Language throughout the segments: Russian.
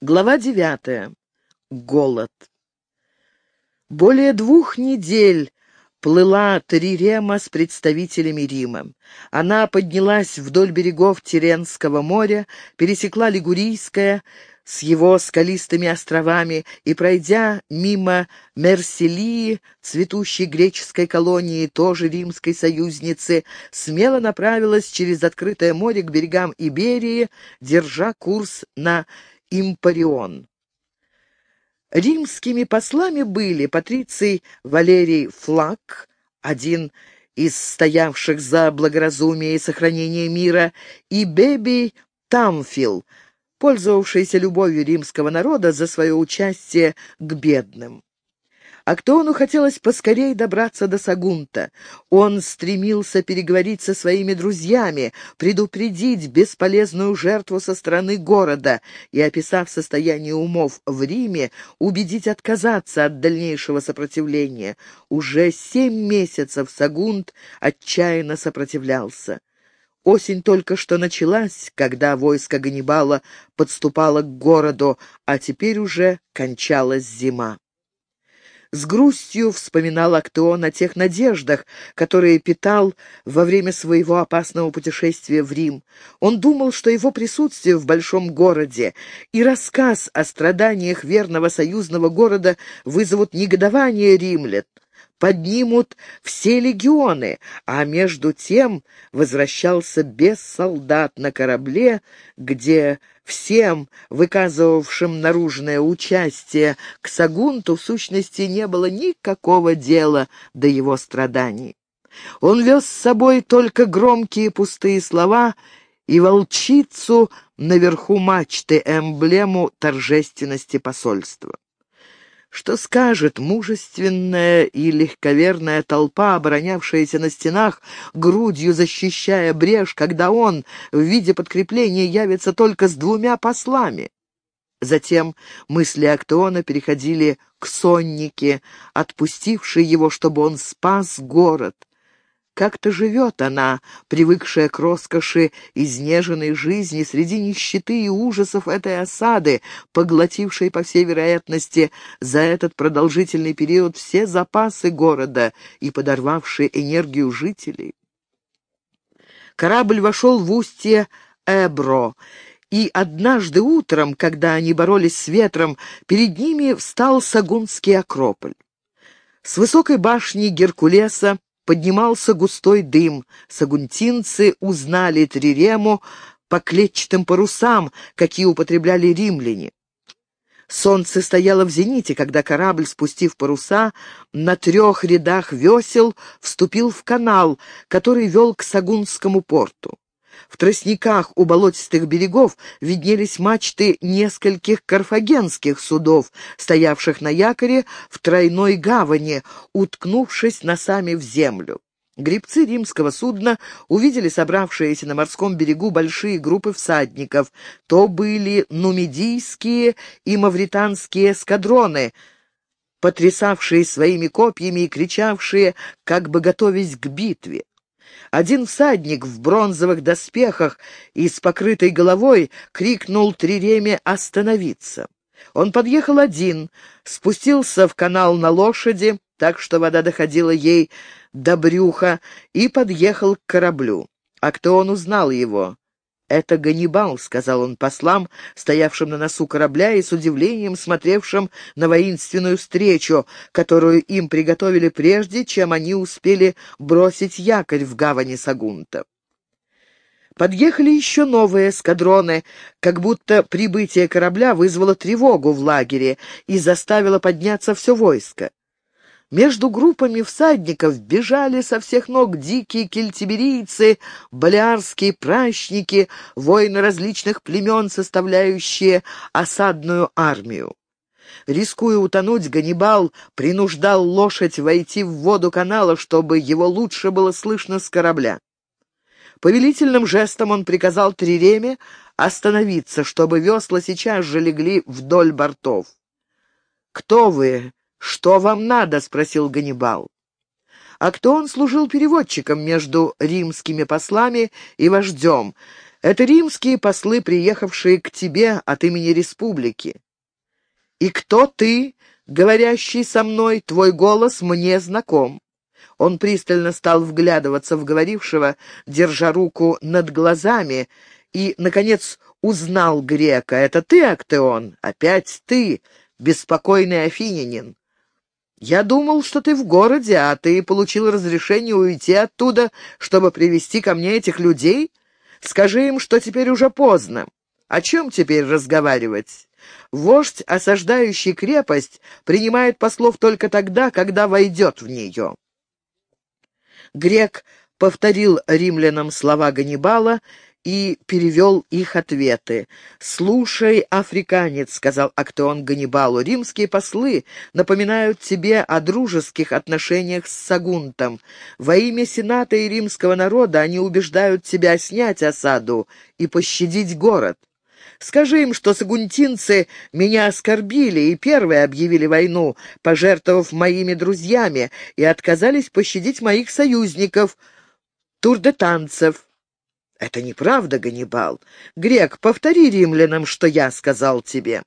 Глава девятая. Голод. Более двух недель плыла Трирема с представителями Рима. Она поднялась вдоль берегов Теренского моря, пересекла Лигурийское с его скалистыми островами и, пройдя мимо Мерселии, цветущей греческой колонии, тоже римской союзницы, смело направилась через открытое море к берегам Иберии, держа курс на Импарион. Римскими послами были патриций Валерий Флаг, один из стоявших за благоразумие и сохранение мира, и Бебий Тамфил, пользовавшийся любовью римского народа за свое участие к бедным. Актеону хотелось поскорее добраться до Сагунта. Он стремился переговорить со своими друзьями, предупредить бесполезную жертву со стороны города и, описав состояние умов в Риме, убедить отказаться от дальнейшего сопротивления. Уже семь месяцев Сагунт отчаянно сопротивлялся. Осень только что началась, когда войско Ганнибала подступало к городу, а теперь уже кончалась зима. С грустью вспоминал Актеон о тех надеждах, которые питал во время своего опасного путешествия в Рим. Он думал, что его присутствие в большом городе и рассказ о страданиях верного союзного города вызовут негодование римлян, поднимут все легионы, а между тем возвращался без солдат на корабле, где всем, выказывавшим наружное участие к Сагунту, в сущности не было никакого дела до его страданий. Он вез с собой только громкие пустые слова и волчицу наверху мачты, эмблему торжественности посольства. Что скажет мужественная и легковерная толпа, оборонявшаяся на стенах, грудью защищая брешь, когда он в виде подкрепления явится только с двумя послами? Затем мысли Актеона переходили к соннике, отпустившей его, чтобы он спас город. Как-то живет она, привыкшая к роскоши изнеженной жизни среди нищеты и ужасов этой осады, поглотившей, по всей вероятности, за этот продолжительный период все запасы города и подорвавшей энергию жителей. Корабль вошел в устье Эбро, и однажды утром, когда они боролись с ветром, перед ними встал Сагунский Акрополь. С высокой башни Геркулеса поднимался густой дым. Сагунтинцы узнали Трирему по клетчатым парусам, какие употребляли римляне. Солнце стояло в зените, когда корабль, спустив паруса, на трех рядах весел вступил в канал, который вел к Сагунскому порту. В тростниках у болотистых берегов виднелись мачты нескольких карфагенских судов, стоявших на якоре в тройной гавани, уткнувшись носами в землю. Гребцы римского судна увидели собравшиеся на морском берегу большие группы всадников. То были нумидийские и мавританские эскадроны, потрясавшие своими копьями и кричавшие, как бы готовясь к битве. Один всадник в бронзовых доспехах и с покрытой головой крикнул Триреме остановиться. Он подъехал один, спустился в канал на лошади, так что вода доходила ей до брюха, и подъехал к кораблю. А кто он узнал его? «Это Ганнибал», — сказал он послам, стоявшим на носу корабля и с удивлением смотревшим на воинственную встречу, которую им приготовили прежде, чем они успели бросить якорь в гавани Сагунта. Подъехали еще новые эскадроны, как будто прибытие корабля вызвало тревогу в лагере и заставило подняться все войско. Между группами всадников бежали со всех ног дикие кельтиберийцы, балиарские пращники, воины различных племен, составляющие осадную армию. Рискуя утонуть, Ганнибал принуждал лошадь войти в воду канала, чтобы его лучше было слышно с корабля. Повелительным жестом он приказал Триреме остановиться, чтобы весла сейчас же легли вдоль бортов. «Кто вы?» «Что вам надо?» — спросил Ганнибал. А кто он служил переводчиком между римскими послами и вождем? Это римские послы, приехавшие к тебе от имени республики. И кто ты, говорящий со мной, твой голос мне знаком. Он пристально стал вглядываться в говорившего, держа руку над глазами, и, наконец, узнал грека. «Это ты, Актеон? Опять ты, беспокойный афинянин. Я думал, что ты в городе, а ты получил разрешение уйти оттуда, чтобы привести ко мне этих людей? Скажи им, что теперь уже поздно. О чем теперь разговаривать? Вождь, осаждающий крепость, принимает послов только тогда, когда войдет в нее». Грек повторил римлянам слова Ганнибала и перевел их ответы. «Слушай, африканец», — сказал Актеон Ганнибалу, — «римские послы напоминают тебе о дружеских отношениях с Сагунтом. Во имя Сената и римского народа они убеждают тебя снять осаду и пощадить город. Скажи им, что сагунтинцы меня оскорбили и первые объявили войну, пожертвовав моими друзьями, и отказались пощадить моих союзников, турдетанцев. Это неправда, Ганнибал. Грек, повтори римлянам, что я сказал тебе.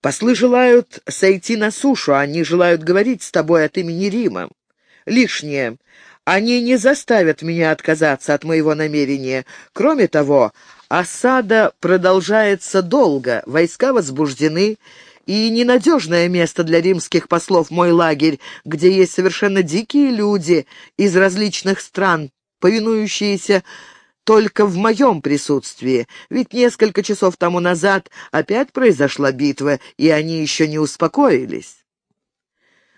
Послы желают сойти на сушу, они желают говорить с тобой от имени Рима. Лишнее. Они не заставят меня отказаться от моего намерения. Кроме того, осада продолжается долго, войска возбуждены, и ненадежное место для римских послов мой лагерь, где есть совершенно дикие люди из различных стран, повинующиеся только в моем присутствии, ведь несколько часов тому назад опять произошла битва, и они еще не успокоились.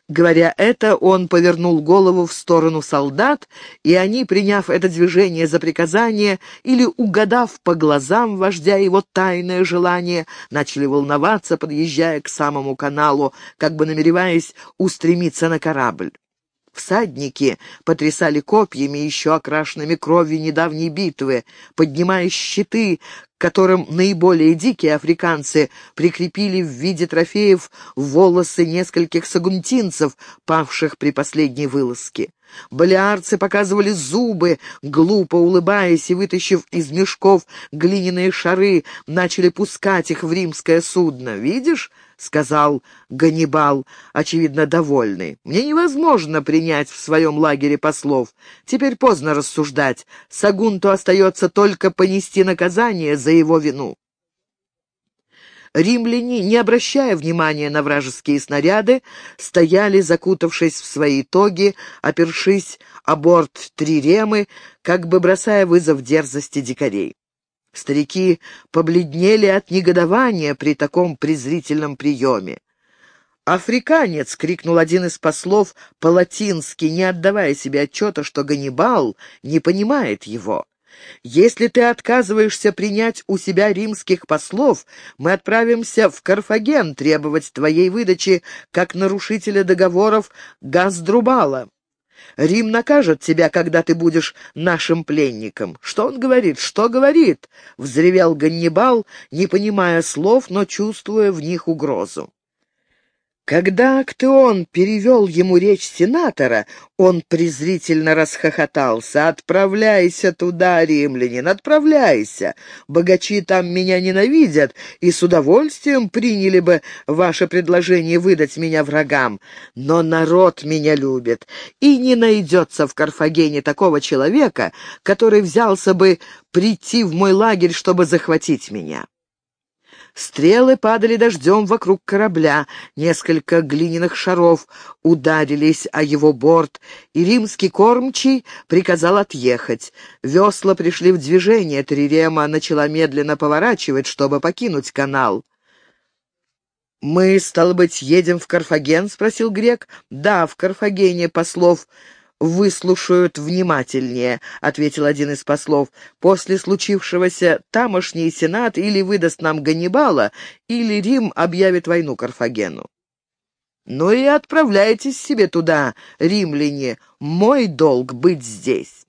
Говоря это, он повернул голову в сторону солдат, и они, приняв это движение за приказание или угадав по глазам вождя его тайное желание, начали волноваться, подъезжая к самому каналу, как бы намереваясь устремиться на корабль. Всадники потрясали копьями, еще окрашенными кровью недавней битвы, поднимая щиты, которым наиболее дикие африканцы прикрепили в виде трофеев волосы нескольких сагунтинцев, павших при последней вылазке. Балиарцы показывали зубы, глупо улыбаясь и, вытащив из мешков глиняные шары, начали пускать их в римское судно. «Видишь?» — сказал Ганнибал, очевидно довольный. «Мне невозможно принять в своем лагере послов. Теперь поздно рассуждать. Сагунту остается только понести наказание за его вину». Римляне, не обращая внимания на вражеские снаряды, стояли, закутавшись в свои тоги, опершись о борт триремы, как бы бросая вызов дерзости дикарей. Старики побледнели от негодования при таком презрительном приеме. «Африканец!» — крикнул один из послов по-латински, не отдавая себе отчета, что Ганнибал не понимает его. Если ты отказываешься принять у себя римских послов, мы отправимся в Карфаген требовать твоей выдачи как нарушителя договоров Газдрубала. Рим накажет тебя, когда ты будешь нашим пленником. Что он говорит? Что говорит? Взревел Ганнибал, не понимая слов, но чувствуя в них угрозу. Когда Актеон перевел ему речь сенатора, он презрительно расхохотался. «Отправляйся туда, римлянин, отправляйся! Богачи там меня ненавидят и с удовольствием приняли бы ваше предложение выдать меня врагам. Но народ меня любит, и не найдется в Карфагене такого человека, который взялся бы прийти в мой лагерь, чтобы захватить меня». Стрелы падали дождем вокруг корабля, несколько глиняных шаров ударились о его борт, и римский кормчий приказал отъехать. Весла пришли в движение, Трирема начала медленно поворачивать, чтобы покинуть канал. «Мы, стало быть, едем в Карфаген?» — спросил грек. «Да, в Карфагене послов выслушают внимательнее», — ответил один из послов. «После случившегося тамошний сенат или выдаст нам Ганнибала, или Рим объявит войну Карфагену». «Ну и отправляйтесь себе туда, римляне, мой долг быть здесь».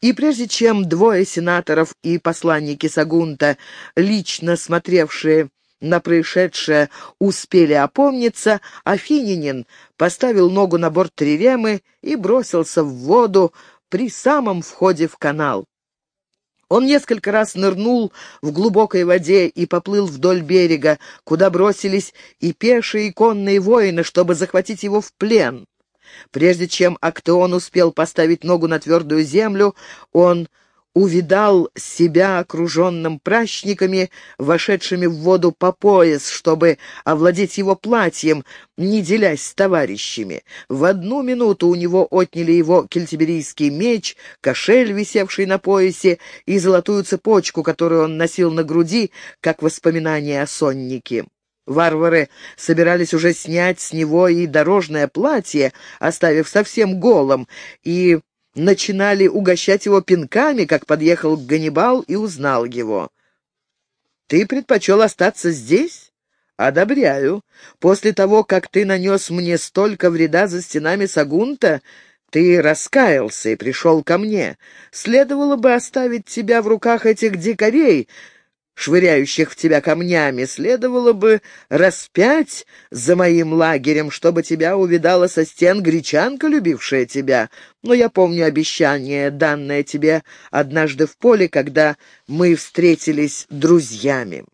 И прежде чем двое сенаторов и посланники Сагунта, лично смотревшие на происшедшее успели опомниться, Афининин поставил ногу на борт триремы и бросился в воду при самом входе в канал. Он несколько раз нырнул в глубокой воде и поплыл вдоль берега, куда бросились и пешие, и конные воины, чтобы захватить его в плен. Прежде чем Актеон успел поставить ногу на твердую землю, он увидал себя окруженным пращниками, вошедшими в воду по пояс, чтобы овладеть его платьем, не делясь с товарищами. В одну минуту у него отняли его кельтиберийский меч, кошель, висевший на поясе, и золотую цепочку, которую он носил на груди, как воспоминание о соннике. Варвары собирались уже снять с него и дорожное платье, оставив совсем голым, и начинали угощать его пинками, как подъехал Ганнибал и узнал его. «Ты предпочел остаться здесь?» «Одобряю. После того, как ты нанес мне столько вреда за стенами Сагунта, ты раскаялся и пришел ко мне. Следовало бы оставить тебя в руках этих дикарей, швыряющих в тебя камнями, следовало бы распять за моим лагерем, чтобы тебя увидала со стен гречанка, любившая тебя. Но я помню обещание, данное тебе однажды в поле, когда мы встретились друзьями.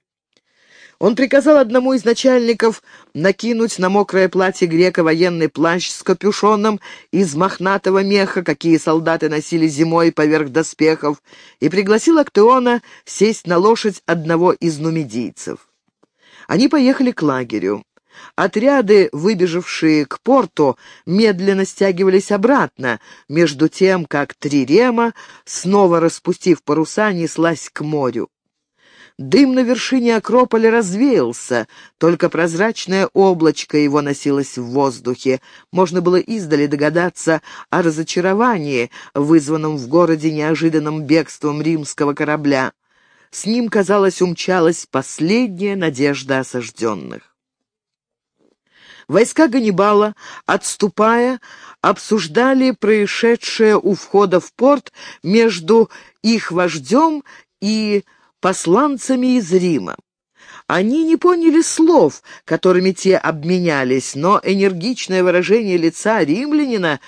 Он приказал одному из начальников накинуть на мокрое платье грека военный плащ с капюшоном из мохнатого меха, какие солдаты носили зимой поверх доспехов, и пригласил Актеона сесть на лошадь одного из нумидийцев. Они поехали к лагерю. Отряды, выбежавшие к порту, медленно стягивались обратно, между тем, как Трирема, снова распустив паруса, неслась к морю. Дым на вершине Акрополя развеялся, только прозрачное облачко его носилось в воздухе. Можно было издали догадаться о разочаровании, вызванном в городе неожиданным бегством римского корабля. С ним, казалось, умчалась последняя надежда осажденных. Войска Ганнибала, отступая, обсуждали происшедшее у входа в порт между их вождем и посланцами из Рима. Они не поняли слов, которыми те обменялись, но энергичное выражение лица римлянина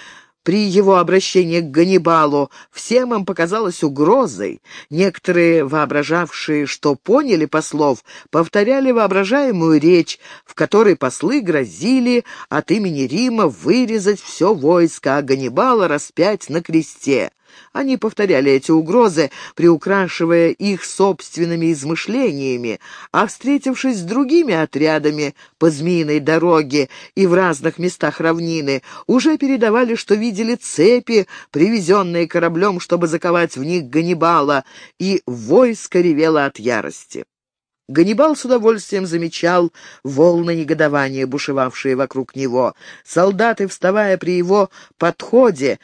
при его обращении к Ганнибалу всем им показалось угрозой. Некоторые, воображавшие, что поняли послов, повторяли воображаемую речь, в которой послы грозили от имени Рима вырезать все войско, а Ганнибала распять на кресте. Они повторяли эти угрозы, приукрашивая их собственными измышлениями, а, встретившись с другими отрядами по змеиной дороге и в разных местах равнины, уже передавали, что видели цепи, привезенные кораблем, чтобы заковать в них Ганнибала, и войско ревело от ярости. Ганнибал с удовольствием замечал волны негодования, бушевавшие вокруг него. Солдаты, вставая при его подходе,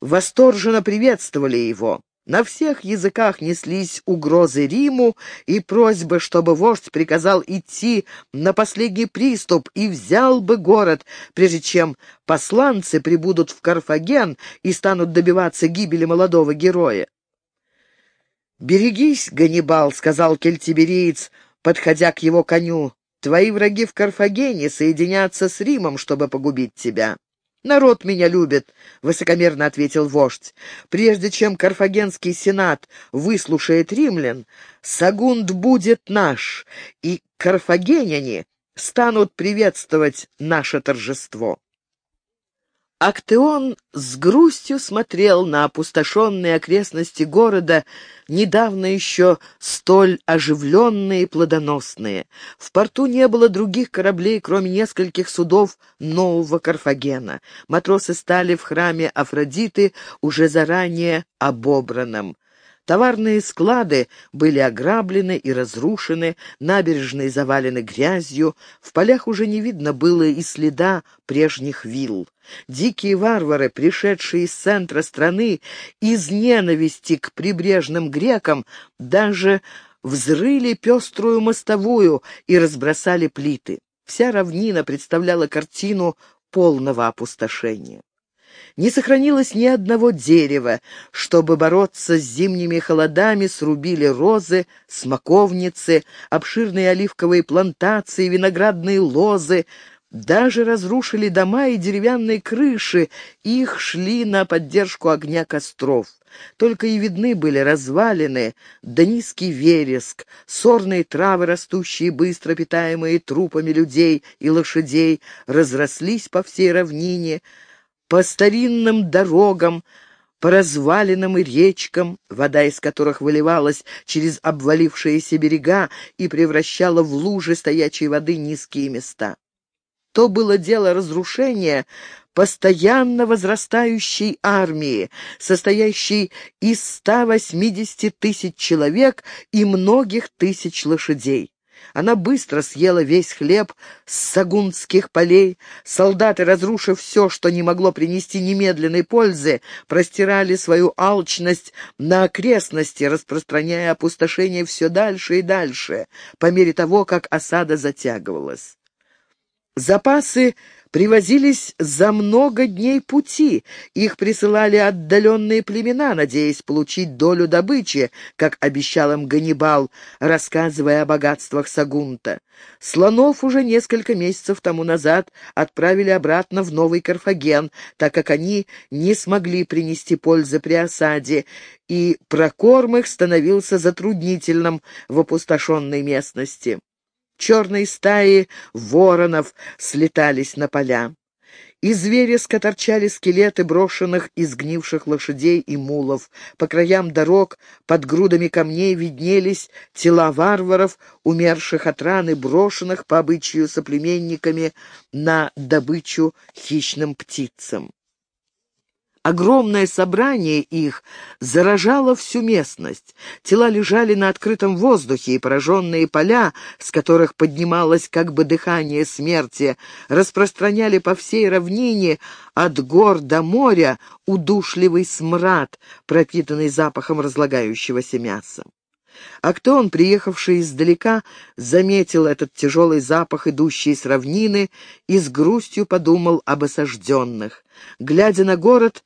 восторженно приветствовали его. На всех языках неслись угрозы Риму и просьбы, чтобы вождь приказал идти на последний приступ и взял бы город, прежде чем посланцы прибудут в Карфаген и станут добиваться гибели молодого героя. «Берегись, Ганнибал», — сказал кельтибериец, подходя к его коню. «Твои враги в Карфагене соединятся с Римом, чтобы погубить тебя». «Народ меня любит», — высокомерно ответил вождь. «Прежде чем Карфагенский сенат выслушает римлян, Сагунд будет наш, и карфагеняне станут приветствовать наше торжество». Актеон с грустью смотрел на опустошенные окрестности города, недавно еще столь оживленные и плодоносные. В порту не было других кораблей, кроме нескольких судов нового Карфагена. Матросы стали в храме Афродиты уже заранее обобранным. Товарные склады были ограблены и разрушены, набережные завалены грязью, в полях уже не видно было и следа прежних вилл. Дикие варвары, пришедшие из центра страны, из ненависти к прибрежным грекам, даже взрыли пеструю мостовую и разбросали плиты. Вся равнина представляла картину полного опустошения. Не сохранилось ни одного дерева. Чтобы бороться с зимними холодами, срубили розы, смоковницы, обширные оливковые плантации, виноградные лозы, Даже разрушили дома и деревянные крыши, их шли на поддержку огня костров. Только и видны были развалины, да низкий вереск, сорные травы, растущие быстро, питаемые трупами людей и лошадей, разрослись по всей равнине, по старинным дорогам, по развалинам и речкам, вода из которых выливалась через обвалившиеся берега и превращала в лужи стоячей воды низкие места. То было дело разрушения постоянно возрастающей армии, состоящей из 180 тысяч человек и многих тысяч лошадей. Она быстро съела весь хлеб с сагунских полей. Солдаты, разрушив все, что не могло принести немедленной пользы, простирали свою алчность на окрестности, распространяя опустошение все дальше и дальше, по мере того, как осада затягивалась. Запасы привозились за много дней пути. Их присылали отдаленные племена, надеясь получить долю добычи, как обещал им Ганнибал, рассказывая о богатствах Сагунта. Слонов уже несколько месяцев тому назад отправили обратно в Новый Карфаген, так как они не смогли принести пользы при осаде, и прокорм их становился затруднительным в опустошенной местности. Черные стаи воронов слетались на поля. Из вереска торчали скелеты брошенных и сгнивших лошадей и мулов. По краям дорог под грудами камней виднелись тела варваров, умерших от раны, брошенных по обычаю соплеменниками на добычу хищным птицам. Огромное собрание их заражало всю местность. Тела лежали на открытом воздухе, и пораженные поля, с которых поднималось как бы дыхание смерти, распространяли по всей равнине от гор до моря удушливый смрад, пропитанный запахом разлагающегося мяса. А кто он, приехавший издалека, заметил этот тяжелый запах, идущий с равнины, и с грустью подумал об осажденных. Глядя на город,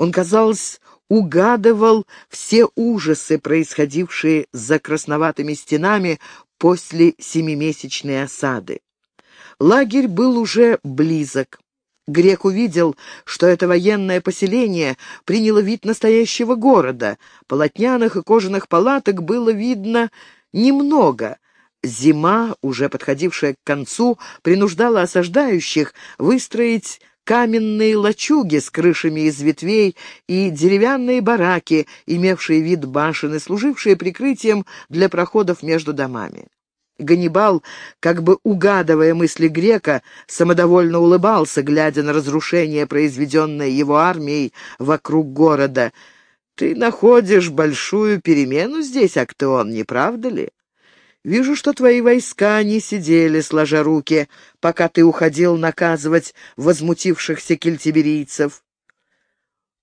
он, казалось, угадывал все ужасы, происходившие за красноватыми стенами после семимесячной осады. Лагерь был уже близок. Грек увидел, что это военное поселение приняло вид настоящего города. Полотняных и кожаных палаток было видно немного. Зима, уже подходившая к концу, принуждала осаждающих выстроить каменные лачуги с крышами из ветвей и деревянные бараки, имевшие вид башен и служившие прикрытием для проходов между домами. Ганнибал, как бы угадывая мысли грека, самодовольно улыбался, глядя на разрушение, произведенное его армией вокруг города. «Ты находишь большую перемену здесь, Актеон, не правда ли?» Вижу, что твои войска не сидели, сложа руки, пока ты уходил наказывать возмутившихся кельтиберийцев.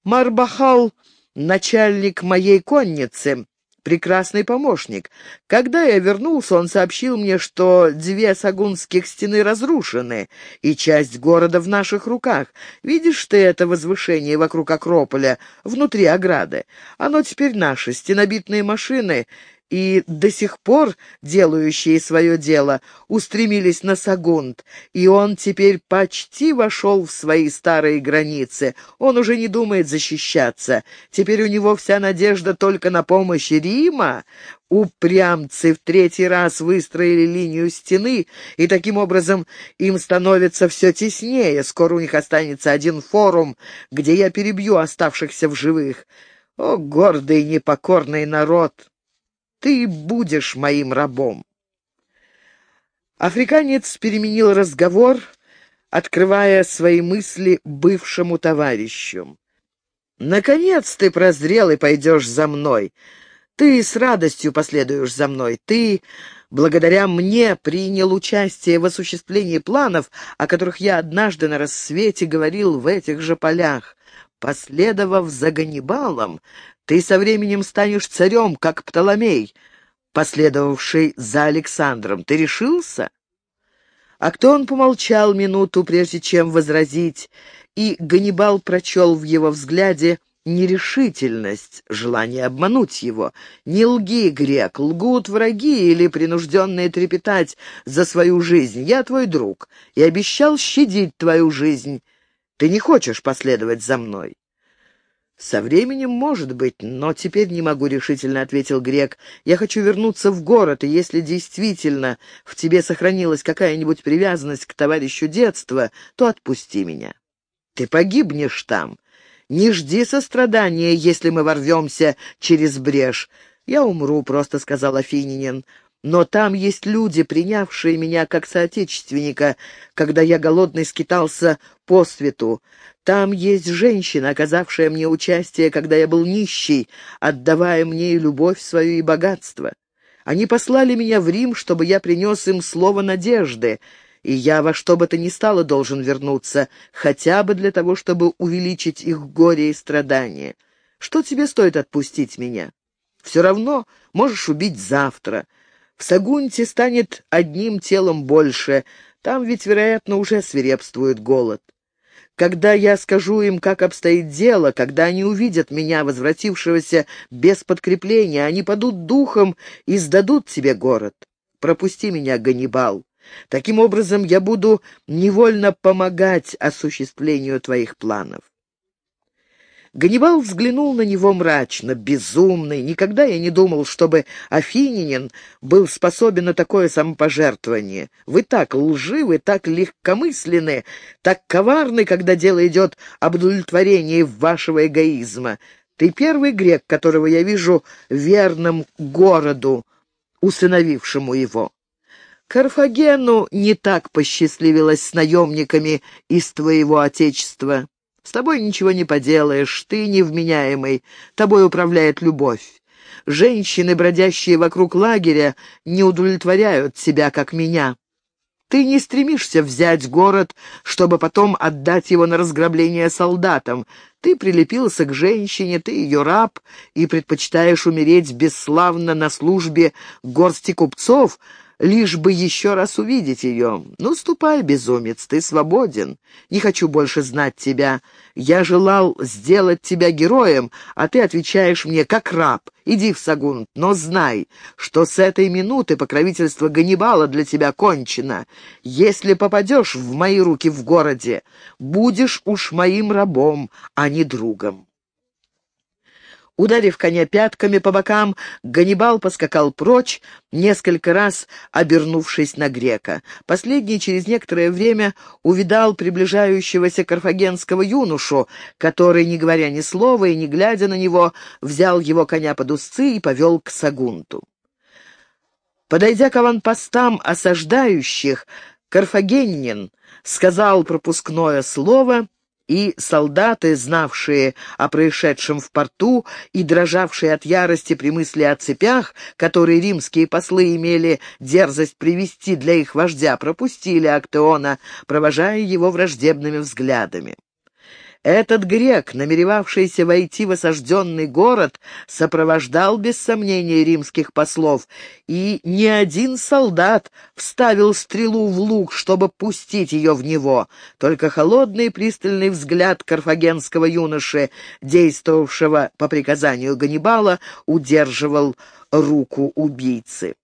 Марбахал — начальник моей конницы, прекрасный помощник. Когда я вернулся, он сообщил мне, что две сагунских стены разрушены, и часть города в наших руках. Видишь ты это возвышение вокруг Акрополя, внутри ограды? Оно теперь наше, стенобитные машины и до сих пор делающие свое дело устремились на Сагунт, и он теперь почти вошел в свои старые границы. Он уже не думает защищаться. Теперь у него вся надежда только на помощь Рима. Упрямцы в третий раз выстроили линию стены, и таким образом им становится все теснее. Скоро у них останется один форум, где я перебью оставшихся в живых. О, гордый непокорный народ! Ты будешь моим рабом. Африканец переменил разговор, открывая свои мысли бывшему товарищу. «Наконец ты прозрел и пойдешь за мной. Ты с радостью последуешь за мной. Ты, благодаря мне, принял участие в осуществлении планов, о которых я однажды на рассвете говорил в этих же полях. Последовав за Ганнибалом, ты со временем станешь царем, как Птоломей, последовавший за Александром. Ты решился?» А кто он помолчал минуту, прежде чем возразить, и Ганнибал прочел в его взгляде нерешительность, желание обмануть его. Не лги, грек, лгут враги или принужденные трепетать за свою жизнь. Я твой друг и обещал щадить твою жизнь. Ты не хочешь последовать за мной?» «Со временем, может быть, но теперь не могу решительно», — ответил Грек. «Я хочу вернуться в город, и если действительно в тебе сохранилась какая-нибудь привязанность к товарищу детства, то отпусти меня. Ты погибнешь там. Не жди сострадания, если мы ворвемся через брешь. Я умру», — просто сказал Афининин. Но там есть люди, принявшие меня как соотечественника, когда я голодный скитался по свету. Там есть женщина, оказавшая мне участие, когда я был нищий, отдавая мне и любовь свою, и богатство. Они послали меня в Рим, чтобы я принес им слово надежды, и я во что бы то ни стало должен вернуться, хотя бы для того, чтобы увеличить их горе и страдания. Что тебе стоит отпустить меня? Все равно можешь убить завтра. В Сагунте станет одним телом больше, там ведь, вероятно, уже свирепствует голод. Когда я скажу им, как обстоит дело, когда они увидят меня, возвратившегося без подкрепления, они падут духом и сдадут тебе город. Пропусти меня, Ганнибал. Таким образом, я буду невольно помогать осуществлению твоих планов. Ганнибал взглянул на него мрачно, безумный. Никогда я не думал, чтобы Афининин был способен на такое самопожертвование. Вы так лживы, так легкомысленны, так коварны, когда дело идет об удовлетворении вашего эгоизма. Ты первый грек, которого я вижу верным городу, усыновившему его. Карфагену не так посчастливилось с наемниками из твоего отечества. С тобой ничего не поделаешь, ты невменяемый, тобой управляет любовь. Женщины, бродящие вокруг лагеря, не удовлетворяют тебя, как меня. Ты не стремишься взять город, чтобы потом отдать его на разграбление солдатам. Ты прилепился к женщине, ты ее раб, и предпочитаешь умереть бесславно на службе горсти купцов, лишь бы еще раз увидеть ее. Ну, ступай, безумец, ты свободен. Не хочу больше знать тебя. Я желал сделать тебя героем, а ты отвечаешь мне как раб. Иди в Сагунт, но знай, что с этой минуты покровительство Ганнибала для тебя кончено. Если попадешь в мои руки в городе, будешь уж моим рабом, а не другом. Ударив коня пятками по бокам, Ганнибал поскакал прочь, несколько раз обернувшись на грека. Последний через некоторое время увидал приближающегося карфагенского юношу, который, не говоря ни слова и не глядя на него, взял его коня под узцы и повел к Сагунту. Подойдя к аванпостам осаждающих, Карфагеннин сказал пропускное слово и солдаты, знавшие о происшедшем в порту и дрожавшие от ярости при мысли о цепях, которые римские послы имели дерзость привести для их вождя, пропустили Актеона, провожая его враждебными взглядами. Этот грек, намеревавшийся войти в осажденный город, сопровождал без сомнения римских послов, и ни один солдат вставил стрелу в лук, чтобы пустить ее в него. Только холодный пристальный взгляд карфагенского юноши, действовавшего по приказанию Ганнибала, удерживал руку убийцы.